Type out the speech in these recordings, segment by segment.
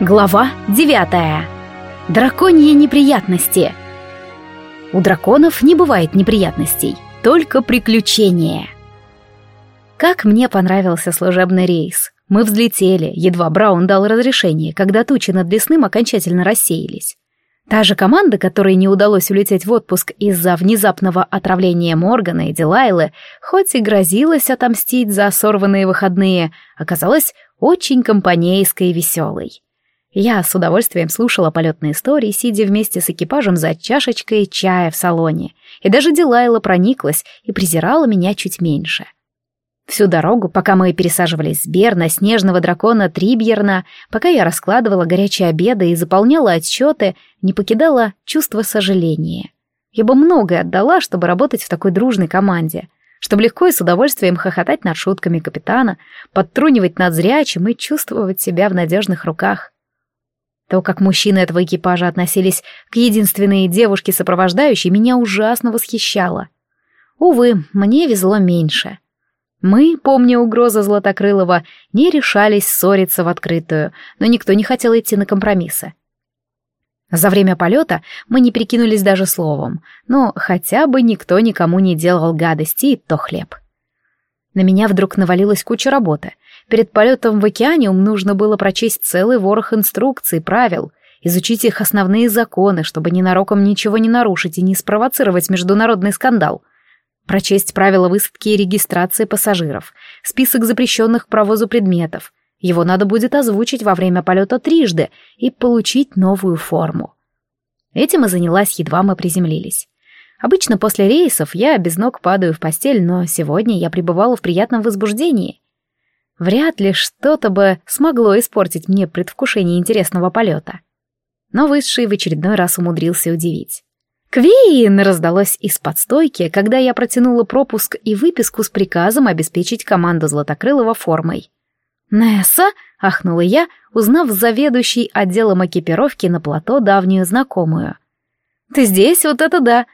Глава девятая. Драконьи неприятности. У драконов не бывает неприятностей, только приключения. Как мне понравился служебный рейс. Мы взлетели, едва Браун дал разрешение, когда тучи над лесным окончательно рассеялись. Та же команда, которой не удалось улететь в отпуск из-за внезапного отравления Моргана и Дилайлы, хоть и грозилась отомстить за сорванные выходные, оказалась очень компанейской и веселой. Я с удовольствием слушала полетные истории, сидя вместе с экипажем за чашечкой чая в салоне, и даже Дилайла прониклась и презирала меня чуть меньше. Всю дорогу, пока мы пересаживались с Бер на снежного дракона Трибьерна, пока я раскладывала горячие обеды и заполняла отчеты, не покидала чувство сожаления. Я бы многое отдала, чтобы работать в такой дружной команде, чтобы легко и с удовольствием хохотать над шутками капитана, подтрунивать над зрячим и чувствовать себя в надежных руках. То, как мужчины этого экипажа относились к единственной девушке сопровождающей, меня ужасно восхищало. Увы, мне везло меньше. Мы, помня угрозы Златокрылова, не решались ссориться в открытую, но никто не хотел идти на компромиссы. За время полета мы не прикинулись даже словом, но хотя бы никто никому не делал гадости, и то хлеб. На меня вдруг навалилась куча работы. Перед полетом в океаниум нужно было прочесть целый ворох инструкций, правил, изучить их основные законы, чтобы ненароком ничего не нарушить и не спровоцировать международный скандал. Прочесть правила высадки и регистрации пассажиров, список запрещенных к провозу предметов. Его надо будет озвучить во время полета трижды и получить новую форму. Этим и занялась, едва мы приземлились. Обычно после рейсов я без ног падаю в постель, но сегодня я пребывала в приятном возбуждении. Вряд ли что-то бы смогло испортить мне предвкушение интересного полета. Но Высший в очередной раз умудрился удивить. «Квин!» — раздалось из-под стойки, когда я протянула пропуск и выписку с приказом обеспечить команду Златокрылова формой. «Несса?» — ахнула я, узнав заведующий отделом экипировки на плато давнюю знакомую. «Ты здесь? Вот это да!»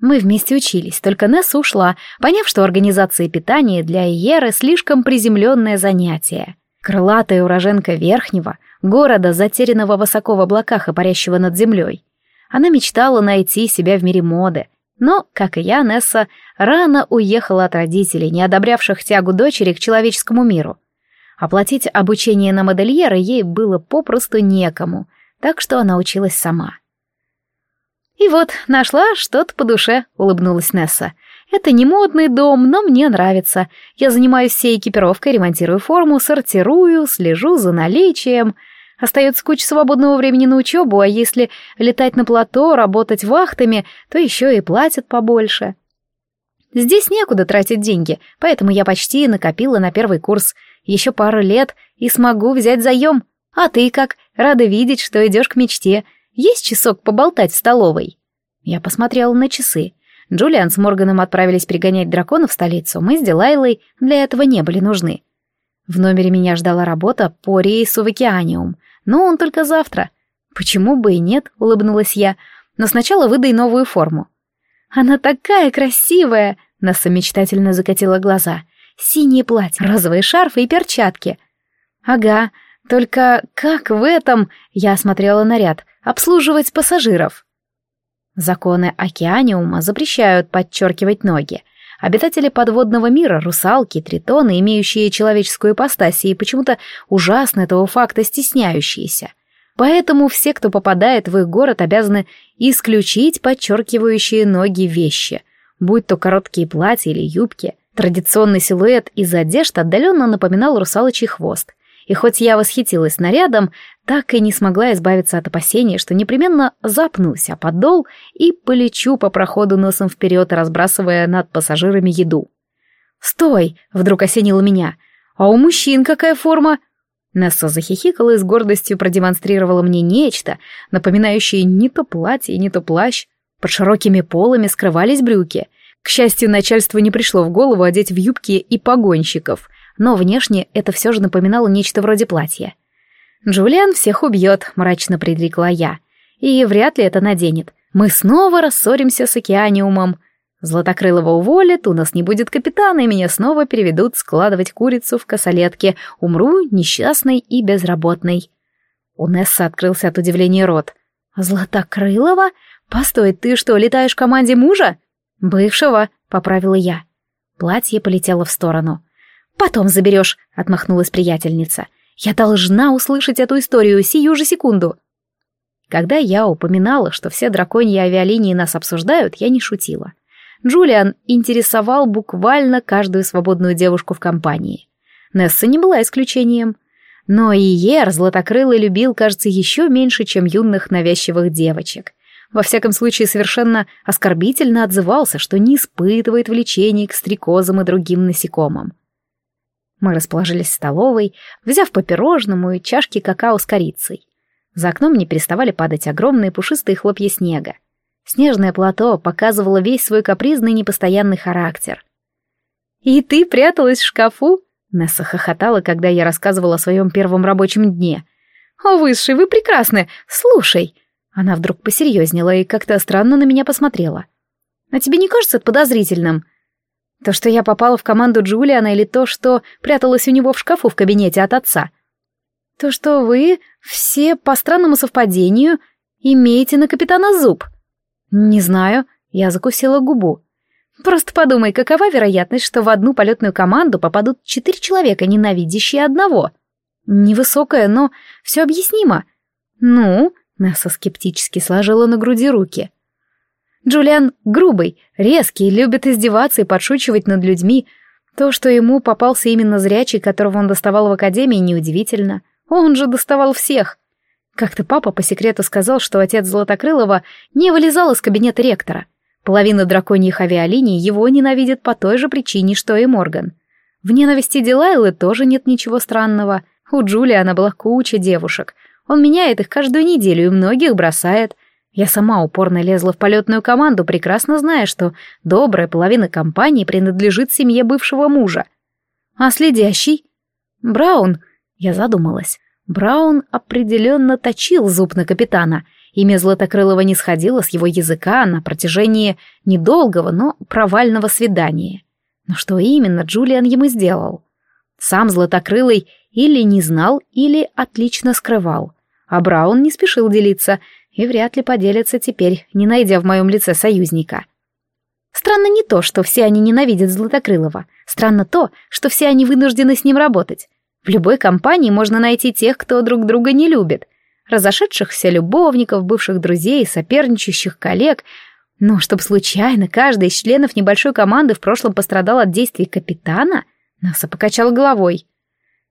Мы вместе учились, только Несса ушла, поняв, что организация питания для Иеры слишком приземленное занятие. Крылатая уроженка Верхнего, города, затерянного высоко в облаках и парящего над землей. Она мечтала найти себя в мире моды, но, как и я, Несса рано уехала от родителей, не одобрявших тягу дочери к человеческому миру. Оплатить обучение на модельера ей было попросту некому, так что она училась сама. «И вот, нашла что-то по душе», — улыбнулась Несса. «Это не модный дом, но мне нравится. Я занимаюсь всей экипировкой, ремонтирую форму, сортирую, слежу за наличием. Остается куча свободного времени на учебу, а если летать на плато, работать вахтами, то еще и платят побольше». Здесь некуда тратить деньги, поэтому я почти накопила на первый курс. Еще пару лет и смогу взять заем. А ты как? Рада видеть, что идешь к мечте. Есть часок поболтать в столовой?» Я посмотрела на часы. Джулиан с Морганом отправились пригонять дракона в столицу. Мы с Дилайлой для этого не были нужны. В номере меня ждала работа по рейсу в Океаниум, но он только завтра. «Почему бы и нет?» — улыбнулась я. «Но сначала выдай новую форму». «Она такая красивая!» — Наса мечтательно закатила глаза. «Синее платье, розовые шарфы и перчатки». «Ага, только как в этом...» — я осмотрела наряд обслуживать пассажиров. Законы океаниума запрещают подчеркивать ноги. Обитатели подводного мира, русалки, тритоны, имеющие человеческую ипостась и почему-то ужасно этого факта стесняющиеся. Поэтому все, кто попадает в их город, обязаны исключить подчеркивающие ноги вещи, будь то короткие платья или юбки. Традиционный силуэт из одежд отдаленно напоминал русалочий хвост — и хоть я восхитилась нарядом, так и не смогла избавиться от опасения, что непременно запнусь о подол и полечу по проходу носом вперед, разбрасывая над пассажирами еду. «Стой!» — вдруг осенило меня. «А у мужчин какая форма?» Несса захихикала и с гордостью продемонстрировала мне нечто, напоминающее не то платье, не то плащ. Под широкими полами скрывались брюки. К счастью, начальству не пришло в голову одеть в юбки и погонщиков но внешне это все же напоминало нечто вроде платья. «Джулиан всех убьет», — мрачно предрекла я. «И вряд ли это наденет. Мы снова рассоримся с океаниумом. Златокрылого уволят, у нас не будет капитана, и меня снова переведут складывать курицу в косолетке. Умру несчастной и безработной». У Несса открылся от удивления рот. «Златокрылова? Постой, ты что, летаешь в команде мужа?» «Бывшего», — поправила я. Платье полетело в сторону. «Потом заберешь», — отмахнулась приятельница. «Я должна услышать эту историю сию же секунду». Когда я упоминала, что все драконьи авиалинии нас обсуждают, я не шутила. Джулиан интересовал буквально каждую свободную девушку в компании. Несса не была исключением. Но и Ер златокрылый любил, кажется, еще меньше, чем юных навязчивых девочек. Во всяком случае, совершенно оскорбительно отзывался, что не испытывает влечений к стрекозам и другим насекомым. Мы расположились в столовой, взяв по пирожному и чашки какао с корицей. За окном не переставали падать огромные пушистые хлопья снега. Снежное плато показывало весь свой капризный непостоянный характер. «И ты пряталась в шкафу?» Несса хохотала, когда я рассказывала о своем первом рабочем дне. «О, высший, вы прекрасны! Слушай!» Она вдруг посерьезнела и как-то странно на меня посмотрела. «А тебе не кажется подозрительным?» То, что я попала в команду Джулиана, или то, что пряталась у него в шкафу в кабинете от отца? То, что вы все по странному совпадению имеете на капитана зуб. Не знаю, я закусила губу. Просто подумай, какова вероятность, что в одну полетную команду попадут четыре человека, ненавидящие одного? Невысокая, но все объяснимо. Ну, Несса скептически сложила на груди руки. Джулиан грубый, резкий, любит издеваться и подшучивать над людьми. То, что ему попался именно зрячий, которого он доставал в академии, неудивительно. Он же доставал всех. Как-то папа по секрету сказал, что отец Златокрылова не вылезал из кабинета ректора. Половина драконьих авиалиний его ненавидит по той же причине, что и Морган. В ненависти Дилайлы тоже нет ничего странного. У Джулиана была куча девушек. Он меняет их каждую неделю и многих бросает. Я сама упорно лезла в полетную команду, прекрасно зная, что добрая половина компании принадлежит семье бывшего мужа. А следящий? Браун, я задумалась. Браун определенно точил зуб на капитана. Имя Златокрылова не сходило с его языка на протяжении недолгого, но провального свидания. Но что именно Джулиан ему сделал? Сам Златокрылый или не знал, или отлично скрывал. А Браун не спешил делиться и вряд ли поделится теперь, не найдя в моем лице союзника. Странно не то, что все они ненавидят Златокрылова. Странно то, что все они вынуждены с ним работать. В любой компании можно найти тех, кто друг друга не любит. Разошедшихся любовников, бывших друзей, соперничающих коллег. Но чтобы случайно каждый из членов небольшой команды в прошлом пострадал от действий капитана, Наса покачал головой.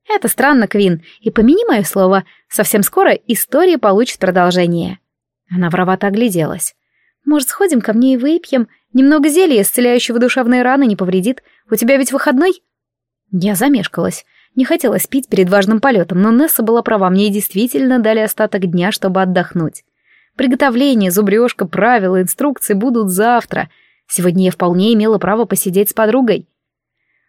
Это странно, Квин, и помяни мое слово, совсем скоро история получит продолжение. Она воровато огляделась. Может, сходим ко мне и выпьем? Немного зелья, исцеляющего душевные раны, не повредит. У тебя ведь выходной? Я замешкалась. Не хотелось пить перед важным полетом, но Несса была права, мне действительно дали остаток дня, чтобы отдохнуть. Приготовление, зубрежка, правила, инструкции будут завтра. Сегодня я вполне имела право посидеть с подругой.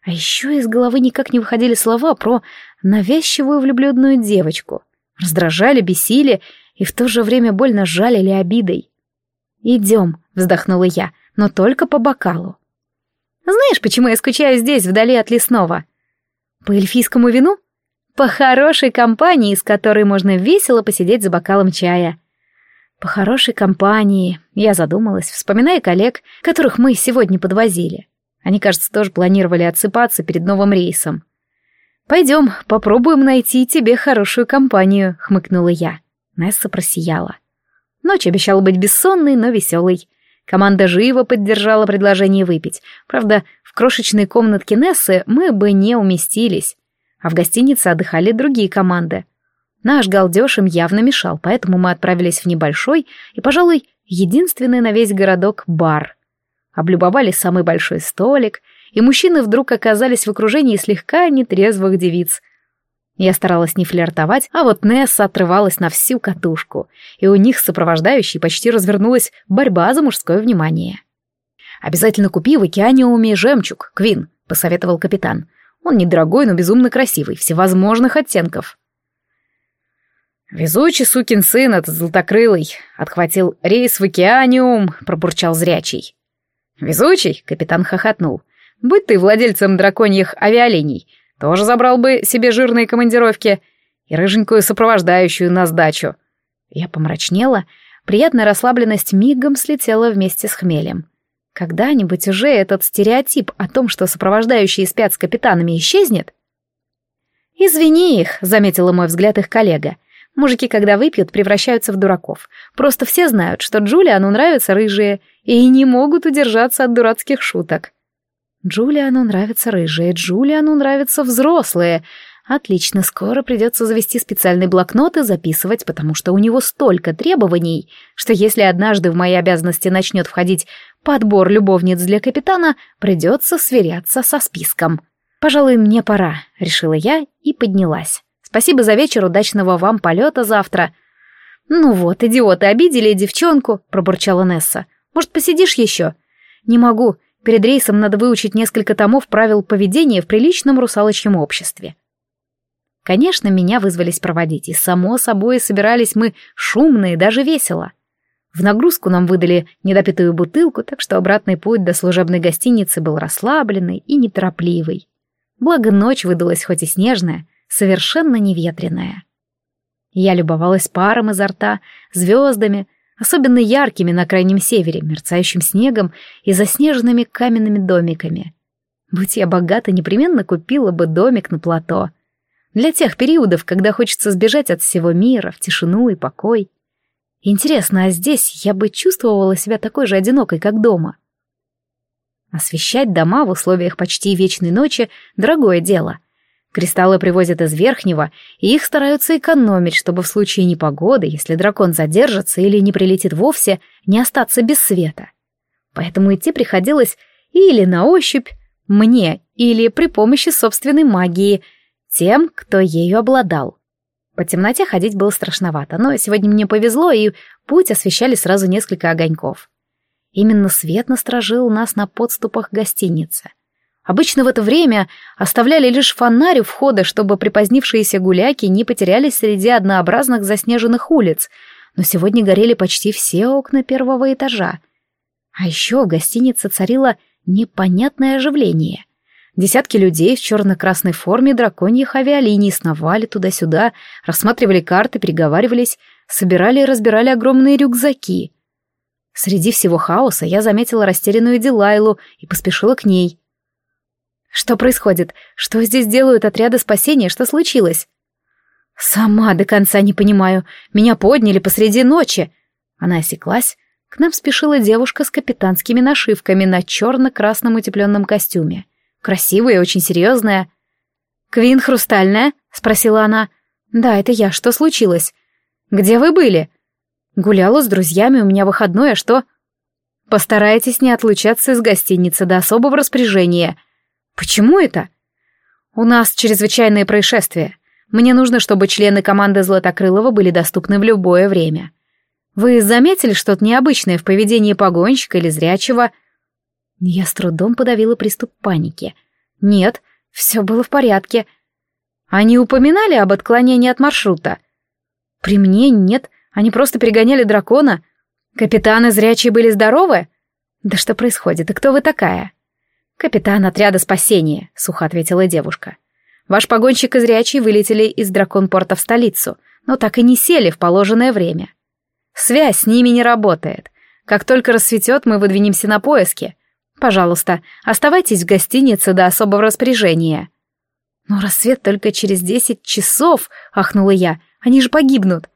А еще из головы никак не выходили слова про навязчивую влюбленную девочку. Раздражали, бесили и в то же время больно жалили обидой. «Идем», — вздохнула я, — «но только по бокалу». «Знаешь, почему я скучаю здесь, вдали от лесного?» По эльфийскому вину? По хорошей компании, с которой можно весело посидеть за бокалом чая. По хорошей компании, я задумалась, вспоминая коллег, которых мы сегодня подвозили. Они, кажется, тоже планировали отсыпаться перед новым рейсом. «Пойдем, попробуем найти тебе хорошую компанию», — хмыкнула я. Несса просияла. Ночь обещала быть бессонной, но веселой. Команда живо поддержала предложение выпить. Правда, в крошечной комнатке Нессы мы бы не уместились. А в гостинице отдыхали другие команды. Наш галдеж им явно мешал, поэтому мы отправились в небольшой и, пожалуй, единственный на весь городок бар. Облюбовали самый большой столик, и мужчины вдруг оказались в окружении слегка нетрезвых девиц — я старалась не флиртовать, а вот Несса отрывалась на всю катушку, и у них сопровождающей почти развернулась борьба за мужское внимание. «Обязательно купи в океаниуме жемчуг, Квин», — посоветовал капитан. «Он недорогой, но безумно красивый, всевозможных оттенков». «Везучий сукин сын этот золотокрылый», — отхватил рейс в океаниум, — пробурчал зрячий. «Везучий?» — капитан хохотнул. «Будь ты владельцем драконьих авиалиний, тоже забрал бы себе жирные командировки. И рыженькую сопровождающую на сдачу. Я помрачнела, приятная расслабленность мигом слетела вместе с хмелем. Когда-нибудь уже этот стереотип о том, что сопровождающие спят с капитанами, исчезнет? «Извини их», — заметила мой взгляд их коллега. «Мужики, когда выпьют, превращаются в дураков. Просто все знают, что Джулиану нравятся рыжие, и не могут удержаться от дурацких шуток». Джулиану нравятся рыжие, Джулиану нравятся взрослые. Отлично, скоро придется завести специальный блокнот и записывать, потому что у него столько требований, что если однажды в мои обязанности начнет входить подбор любовниц для капитана, придется сверяться со списком. «Пожалуй, мне пора», — решила я и поднялась. «Спасибо за вечер, удачного вам полета завтра». «Ну вот, идиоты, обидели девчонку», — пробурчала Несса. «Может, посидишь еще?» «Не могу. Перед рейсом надо выучить несколько томов правил поведения в приличном русалочьем обществе». Конечно, меня вызвались проводить, и, само собой, собирались мы шумные, даже весело. В нагрузку нам выдали недопитую бутылку, так что обратный путь до служебной гостиницы был расслабленный и неторопливый. Благо ночь выдалась хоть и снежная, совершенно неветреная. Я любовалась паром изо рта, звездами, особенно яркими на крайнем севере, мерцающим снегом и заснеженными каменными домиками. Будь я богата, непременно купила бы домик на плато. Для тех периодов, когда хочется сбежать от всего мира, в тишину и покой. Интересно, а здесь я бы чувствовала себя такой же одинокой, как дома. Освещать дома в условиях почти вечной ночи — дорогое дело. Кристаллы привозят из Верхнего, и их стараются экономить, чтобы в случае непогоды, если дракон задержится или не прилетит вовсе, не остаться без света. Поэтому идти приходилось или на ощупь, мне, или при помощи собственной магии, тем, кто ею обладал. По темноте ходить было страшновато, но сегодня мне повезло, и путь освещали сразу несколько огоньков. Именно свет насторожил нас на подступах гостиницы. Обычно в это время оставляли лишь фонарь у входа, чтобы припозднившиеся гуляки не потерялись среди однообразных заснеженных улиц, но сегодня горели почти все окна первого этажа. А еще в гостинице царило непонятное оживление. Десятки людей в черно-красной форме драконьих авиалиний сновали туда-сюда, рассматривали карты, переговаривались, собирали и разбирали огромные рюкзаки. Среди всего хаоса я заметила растерянную Дилайлу и поспешила к ней. «Что происходит? Что здесь делают отряды спасения? Что случилось?» «Сама до конца не понимаю. Меня подняли посреди ночи». Она осеклась. К нам спешила девушка с капитанскими нашивками на черно-красном утепленном костюме. Красивая очень серьезная. «Квин Хрустальная?» — спросила она. «Да, это я. Что случилось?» «Где вы были?» Гуляла с друзьями, у меня выходной, а что? Постарайтесь не отлучаться из гостиницы до особого распоряжения. Почему это? У нас чрезвычайные происшествия. Мне нужно, чтобы члены команды Златокрылова были доступны в любое время. Вы заметили что-то необычное в поведении погонщика или зрячего? Я с трудом подавила приступ паники. Нет, все было в порядке. Они упоминали об отклонении от маршрута? При мне нет, они просто перегоняли дракона? Капитаны зрячие были здоровы? Да что происходит, и кто вы такая? Капитан отряда спасения, сухо ответила девушка. Ваш погонщик и зрячий вылетели из драконпорта в столицу, но так и не сели в положенное время. Связь с ними не работает. Как только рассветет, мы выдвинемся на поиски. Пожалуйста, оставайтесь в гостинице до особого распоряжения. Но рассвет только через десять часов, ахнула я. Они же погибнут.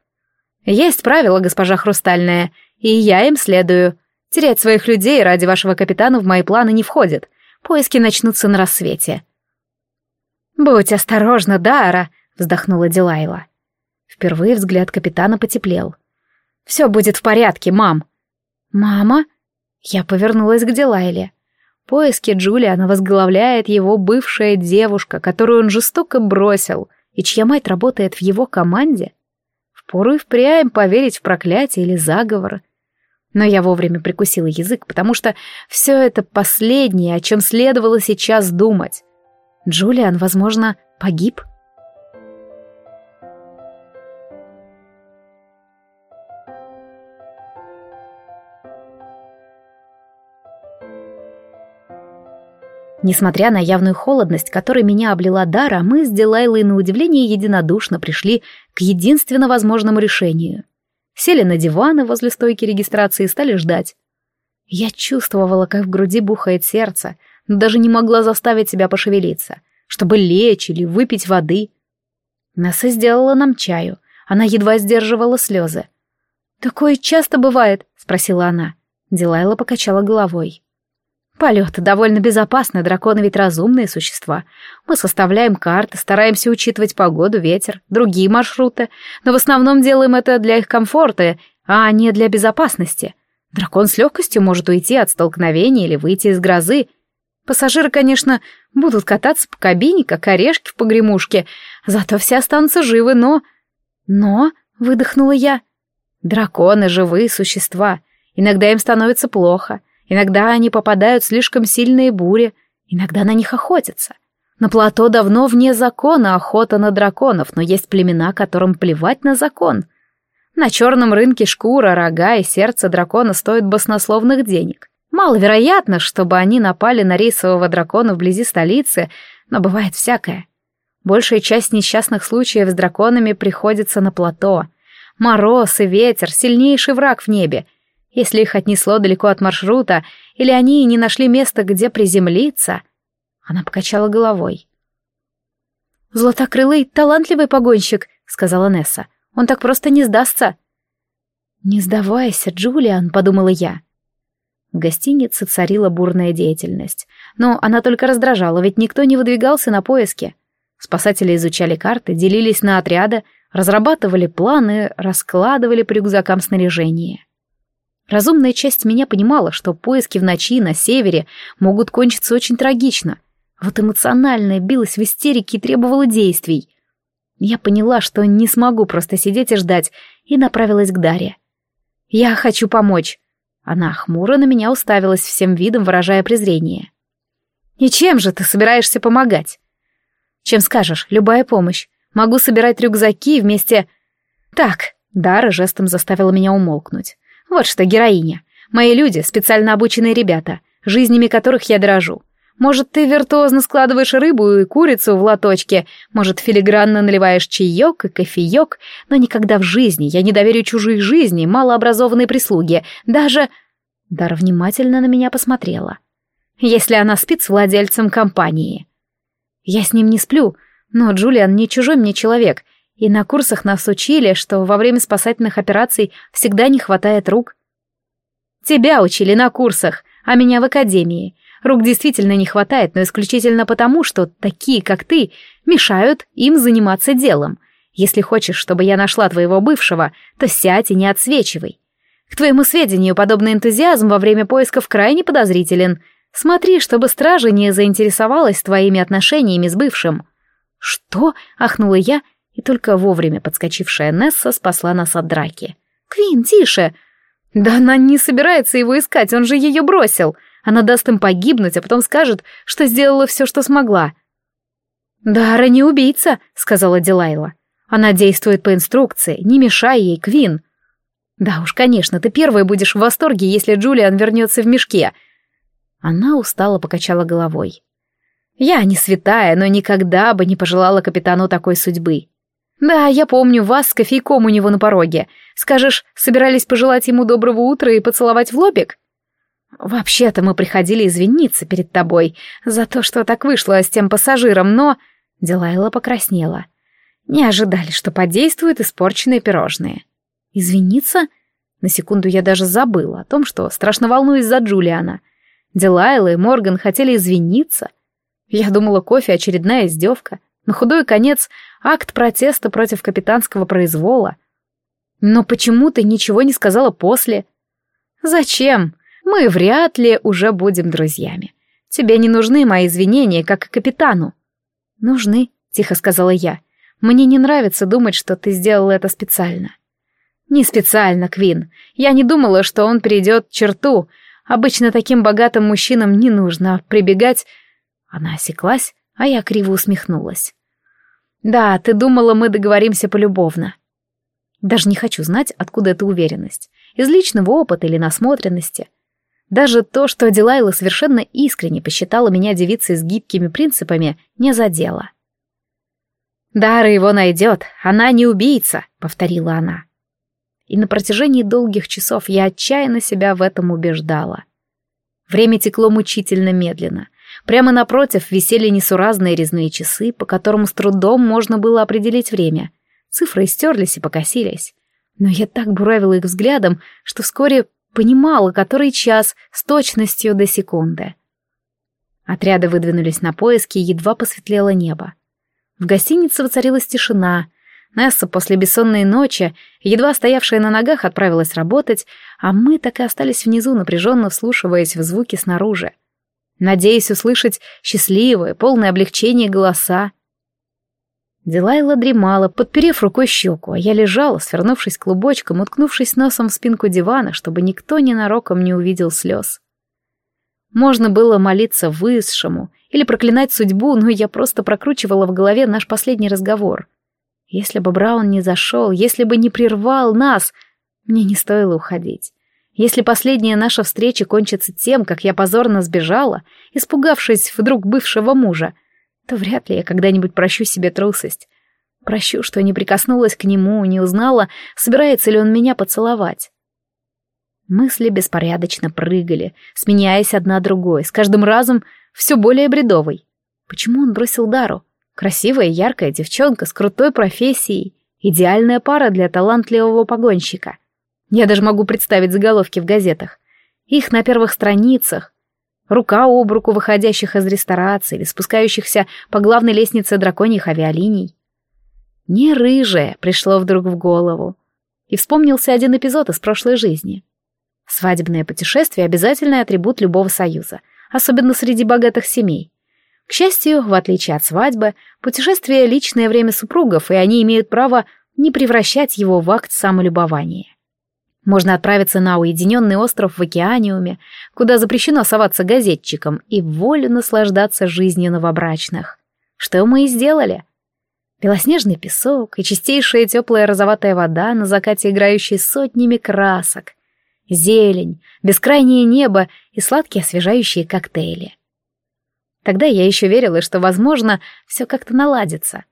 «Есть правила, госпожа Хрустальная, и я им следую. Терять своих людей ради вашего капитана в мои планы не входит. Поиски начнутся на рассвете». «Будь осторожна, Дара», — вздохнула Дилайла. Впервые взгляд капитана потеплел. «Все будет в порядке, мам». «Мама?» Я повернулась к Дилайле. Поиски Джулиана возглавляет его бывшая девушка, которую он жестоко бросил, и чья мать работает в его команде. Впору и впрямь поверить в проклятие или заговор. Но я вовремя прикусила язык, потому что все это последнее, о чем следовало сейчас думать. Джулиан, возможно, погиб? Несмотря на явную холодность, которой меня облила Дара, мы с Дилайлой на удивление единодушно пришли к единственно возможному решению. Сели на диваны возле стойки регистрации и стали ждать. Я чувствовала, как в груди бухает сердце, но даже не могла заставить себя пошевелиться, чтобы лечь или выпить воды. Несса сделала нам чаю. Она едва сдерживала слезы. «Такое часто бывает?» — спросила она. Дилайла покачала головой. Полет довольно безопасный, драконы ведь разумные существа. Мы составляем карты, стараемся учитывать погоду, ветер, другие маршруты, но в основном делаем это для их комфорта, а не для безопасности. Дракон с легкостью может уйти от столкновения или выйти из грозы. Пассажиры, конечно, будут кататься по кабине, как орешки в погремушке, зато все останутся живы, но... Но, выдохнула я, драконы — живые существа, иногда им становится плохо — Иногда они попадают в слишком сильные бури, иногда на них охотятся. На плато давно вне закона охота на драконов, но есть племена, которым плевать на закон. На черном рынке шкура, рога и сердце дракона стоят баснословных денег. Маловероятно, чтобы они напали на рейсового дракона вблизи столицы, но бывает всякое. Большая часть несчастных случаев с драконами приходится на плато. Мороз и ветер — сильнейший враг в небе — если их отнесло далеко от маршрута, или они не нашли места, где приземлиться... Она покачала головой. «Златокрылый — талантливый погонщик», — сказала Несса. «Он так просто не сдастся». «Не сдавайся, Джулиан», — подумала я. В гостинице царила бурная деятельность. Но она только раздражала, ведь никто не выдвигался на поиски. Спасатели изучали карты, делились на отряды, разрабатывали планы, раскладывали по рюкзакам снаряжение. Разумная часть меня понимала, что поиски в ночи на севере могут кончиться очень трагично. Вот эмоциональная билась в истерике и требовала действий. Я поняла, что не смогу просто сидеть и ждать, и направилась к Дарье. «Я хочу помочь». Она хмуро на меня уставилась всем видом, выражая презрение. «И чем же ты собираешься помогать?» «Чем скажешь, любая помощь. Могу собирать рюкзаки вместе...» «Так», — Дара жестом заставила меня умолкнуть. Вот что героиня. Мои люди — специально обученные ребята, жизнями которых я дорожу. Может, ты виртуозно складываешь рыбу и курицу в лоточке, может, филигранно наливаешь чаек и кофеек, но никогда в жизни я не доверю чужой жизни малообразованной прислуге, даже... Дара внимательно на меня посмотрела. Если она спит с владельцем компании. Я с ним не сплю, но Джулиан не чужой мне человек, и на курсах нас учили, что во время спасательных операций всегда не хватает рук. Тебя учили на курсах, а меня в академии. Рук действительно не хватает, но исключительно потому, что такие, как ты, мешают им заниматься делом. Если хочешь, чтобы я нашла твоего бывшего, то сядь и не отсвечивай. К твоему сведению, подобный энтузиазм во время поисков крайне подозрителен. Смотри, чтобы стража не заинтересовалась твоими отношениями с бывшим. Что? ахнула я и только вовремя подскочившая Несса спасла нас от драки. «Квин, тише!» «Да она не собирается его искать, он же ее бросил. Она даст им погибнуть, а потом скажет, что сделала все, что смогла». «Дара не убийца», — сказала Дилайла. «Она действует по инструкции, не мешай ей, Квин». «Да уж, конечно, ты первая будешь в восторге, если Джулиан вернется в мешке». Она устало покачала головой. «Я не святая, но никогда бы не пожелала капитану такой судьбы. «Да, я помню вас с кофейком у него на пороге. Скажешь, собирались пожелать ему доброго утра и поцеловать в лобик?» «Вообще-то мы приходили извиниться перед тобой за то, что так вышло с тем пассажиром, но...» Дилайла покраснела. «Не ожидали, что подействуют испорченные пирожные». «Извиниться?» На секунду я даже забыла о том, что страшно волнуюсь за Джулиана. Дилайла и Морган хотели извиниться. Я думала, кофе — очередная издевка. На худой конец акт протеста против капитанского произвола. Но почему ты ничего не сказала после? Зачем? Мы вряд ли уже будем друзьями. Тебе не нужны мои извинения, как и капитану. Нужны, тихо сказала я. Мне не нравится думать, что ты сделала это специально. Не специально, Квин. Я не думала, что он перейдет черту. Обычно таким богатым мужчинам не нужно прибегать... Она осеклась, а я криво усмехнулась. «Да, ты думала, мы договоримся полюбовно». Даже не хочу знать, откуда эта уверенность. Из личного опыта или насмотренности. Даже то, что Дилайла совершенно искренне посчитала меня девицей с гибкими принципами, не задело. «Дара его найдет, она не убийца», — повторила она. И на протяжении долгих часов я отчаянно себя в этом убеждала. Время текло мучительно медленно. Прямо напротив висели несуразные резные часы, по которым с трудом можно было определить время. Цифры стерлись и покосились. Но я так буравила их взглядом, что вскоре понимала, который час с точностью до секунды. Отряды выдвинулись на поиски, едва посветлело небо. В гостинице воцарилась тишина. Несса после бессонной ночи, едва стоявшая на ногах, отправилась работать, а мы так и остались внизу, напряженно вслушиваясь в звуки снаружи. Надеясь услышать счастливые, полное облегчение голоса. Дилайла дремала, подперев рукой щеку, а я лежала, свернувшись клубочком, уткнувшись носом в спинку дивана, чтобы никто ненароком не увидел слез. Можно было молиться высшему или проклинать судьбу, но я просто прокручивала в голове наш последний разговор. Если бы Браун не зашел, если бы не прервал нас, мне не стоило уходить. Если последняя наша встреча кончится тем, как я позорно сбежала, испугавшись вдруг бывшего мужа, то вряд ли я когда-нибудь прощу себе трусость. Прощу, что не прикоснулась к нему, не узнала, собирается ли он меня поцеловать. Мысли беспорядочно прыгали, сменяясь одна другой, с каждым разом все более бредовой. Почему он бросил Дару? Красивая, яркая девчонка с крутой профессией, идеальная пара для талантливого погонщика. Я даже могу представить заголовки в газетах. Их на первых страницах, рука об руку выходящих из ресторации или спускающихся по главной лестнице драконьих авиалиний. Не рыжая пришло вдруг в голову. И вспомнился один эпизод из прошлой жизни. Свадебное путешествие — обязательный атрибут любого союза, особенно среди богатых семей. К счастью, в отличие от свадьбы, путешествие — личное время супругов, и они имеют право не превращать его в акт самолюбования. Можно отправиться на уединенный остров в океаниуме, куда запрещено соваться газетчикам, и волю наслаждаться жизнью новобрачных. Что мы и сделали. Белоснежный песок и чистейшая теплая розоватая вода на закате, играющие сотнями красок. Зелень, бескрайнее небо и сладкие освежающие коктейли. Тогда я еще верила, что, возможно, все как-то наладится.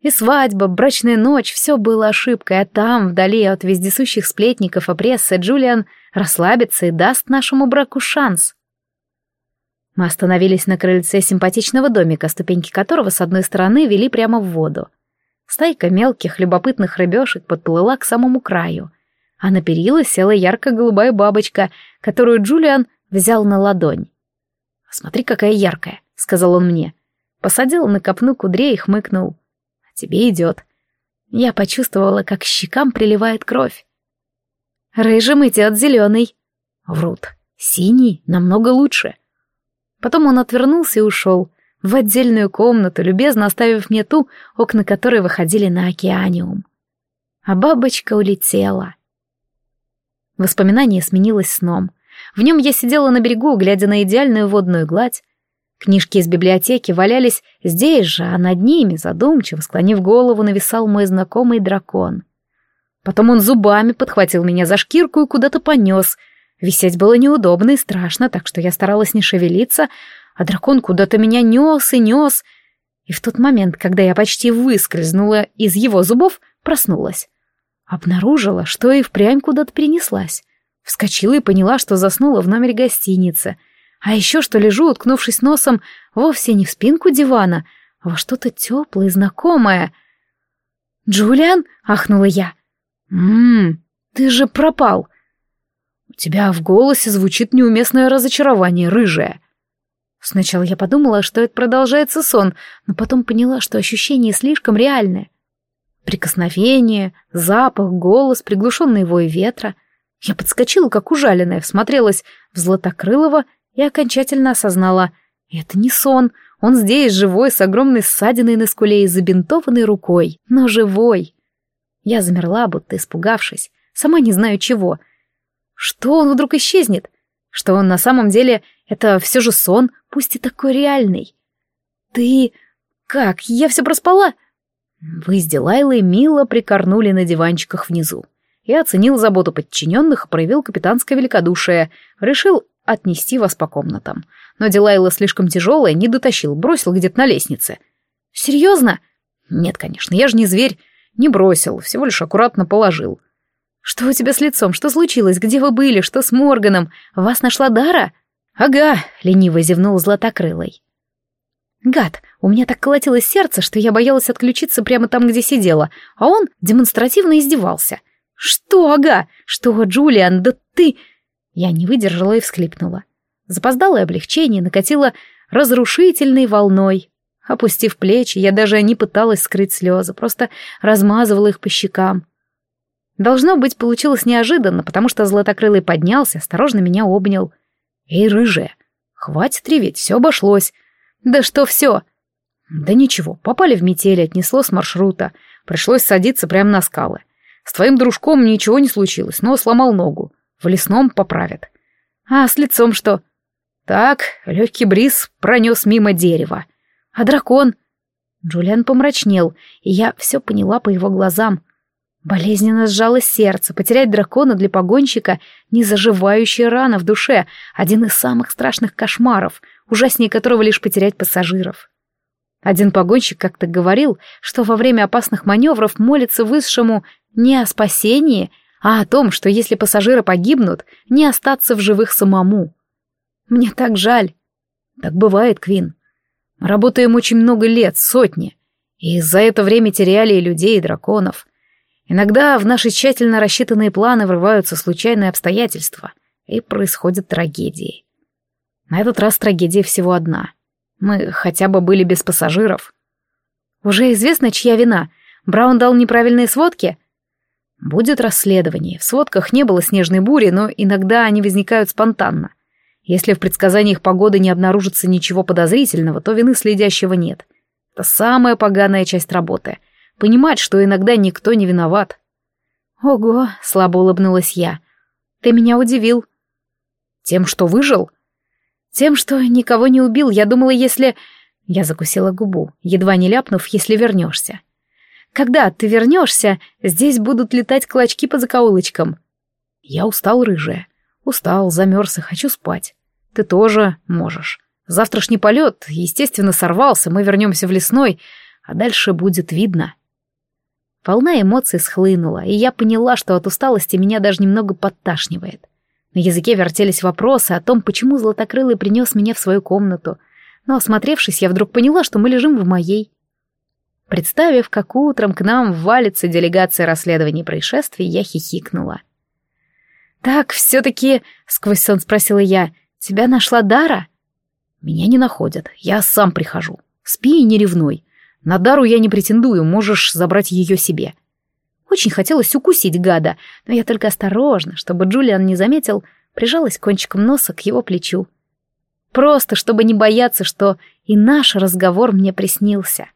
И свадьба, брачная ночь — все было ошибкой, а там, вдали от вездесущих сплетников и прессы, Джулиан расслабится и даст нашему браку шанс. Мы остановились на крыльце симпатичного домика, ступеньки которого с одной стороны вели прямо в воду. Стайка мелких, любопытных рыбешек подплыла к самому краю, а на перила села ярко-голубая бабочка, которую Джулиан взял на ладонь. «Смотри, какая яркая», — сказал он мне. Посадил на копну кудрей и хмыкнул тебе идет». Я почувствовала, как щекам приливает кровь. «Рыжим идет зеленый». Врут. Синий намного лучше. Потом он отвернулся и ушел в отдельную комнату, любезно оставив мне ту, окна которой выходили на океаниум. А бабочка улетела. Воспоминание сменилось сном. В нем я сидела на берегу, глядя на идеальную водную гладь, Книжки из библиотеки валялись здесь же, а над ними, задумчиво, склонив голову, нависал мой знакомый дракон. Потом он зубами подхватил меня за шкирку и куда-то понес. Висеть было неудобно и страшно, так что я старалась не шевелиться, а дракон куда-то меня нес и нес. И в тот момент, когда я почти выскользнула из его зубов, проснулась. Обнаружила, что и впрямь куда-то перенеслась. Вскочила и поняла, что заснула в номере гостиницы — а еще что лежу, уткнувшись носом, вовсе не в спинку дивана, а во что-то теплое и знакомое. «Джулиан?» — ахнула я. «Ммм, ты же пропал!» «У тебя в голосе звучит неуместное разочарование, рыжая». Сначала я подумала, что это продолжается сон, но потом поняла, что ощущение слишком реальное. Прикосновение, запах, голос, приглушенный вой ветра. Я подскочила, как ужаленная, всмотрелась в Златокрылова и окончательно осознала, это не сон, он здесь живой, с огромной ссадиной на скуле и забинтованной рукой, но живой. Я замерла, будто испугавшись, сама не знаю чего. Что он вдруг исчезнет? Что он на самом деле это все же сон, пусть и такой реальный. Ты... как, я все проспала? Вы с Дилайлой мило прикорнули на диванчиках внизу. Я оценил заботу подчиненных и проявил капитанское великодушие. Решил отнести вас по комнатам. Но Дилайла слишком тяжелая, не дотащил, бросил где-то на лестнице. Серьезно? Нет, конечно, я же не зверь. Не бросил, всего лишь аккуратно положил. Что у тебя с лицом? Что случилось? Где вы были? Что с Морганом? Вас нашла Дара? Ага, лениво зевнул златокрылый. Гад, у меня так колотилось сердце, что я боялась отключиться прямо там, где сидела, а он демонстративно издевался. «Что, ага? Что, Джулиан, да ты...» Я не выдержала и всхлипнула. Запоздалое облегчение накатило разрушительной волной. Опустив плечи, я даже не пыталась скрыть слезы, просто размазывала их по щекам. Должно быть, получилось неожиданно, потому что Златокрылый поднялся, осторожно меня обнял. «Эй, рыжая, хватит реветь, все обошлось. Да что все? Да ничего, попали в метель, отнесло с маршрута. Пришлось садиться прямо на скалы. С твоим дружком ничего не случилось, но сломал ногу. В лесном поправят. А с лицом что? Так, легкий бриз пронес мимо дерева. А дракон? Джулиан помрачнел, и я все поняла по его глазам. Болезненно сжалось сердце, потерять дракона для погонщика — незаживающая рана в душе, один из самых страшных кошмаров, ужаснее которого лишь потерять пассажиров. Один погонщик как-то говорил, что во время опасных маневров молится высшему не о спасении, а о том, что если пассажиры погибнут, не остаться в живых самому. Мне так жаль. Так бывает, Квин. работаем очень много лет, сотни, и за это время теряли и людей, и драконов. Иногда в наши тщательно рассчитанные планы врываются случайные обстоятельства, и происходят трагедии. На этот раз трагедия всего одна. Мы хотя бы были без пассажиров. Уже известно, чья вина. Браун дал неправильные сводки? Будет расследование. В сводках не было снежной бури, но иногда они возникают спонтанно. Если в предсказаниях погоды не обнаружится ничего подозрительного, то вины следящего нет. Это самая поганая часть работы — Понимать, что иногда никто не виноват. «Ого!» — слабо улыбнулась я. «Ты меня удивил». «Тем, что выжил?» «Тем, что никого не убил. Я думала, если...» Я закусила губу, едва не ляпнув, если вернешься. «Когда ты вернешься, здесь будут летать клочки по закоулочкам». «Я устал, рыжая. Устал, замерз и хочу спать. Ты тоже можешь. Завтрашний полет, естественно, сорвался, мы вернемся в лесной, а дальше будет видно». Волна эмоций схлынула, и я поняла, что от усталости меня даже немного подташнивает. На языке вертелись вопросы о том, почему Златокрылый принес меня в свою комнату, но, осмотревшись, я вдруг поняла, что мы лежим в моей. Представив, как утром к нам валится делегация расследований происшествий, я хихикнула. «Так, все-таки...» — сквозь сон спросила я. «Тебя нашла Дара?» «Меня не находят, я сам прихожу. Спи и не ревнуй. На Дару я не претендую, можешь забрать ее себе». Очень хотелось укусить гада, но я только осторожно, чтобы Джулиан не заметил, прижалась кончиком носа к его плечу. Просто, чтобы не бояться, что и наш разговор мне приснился.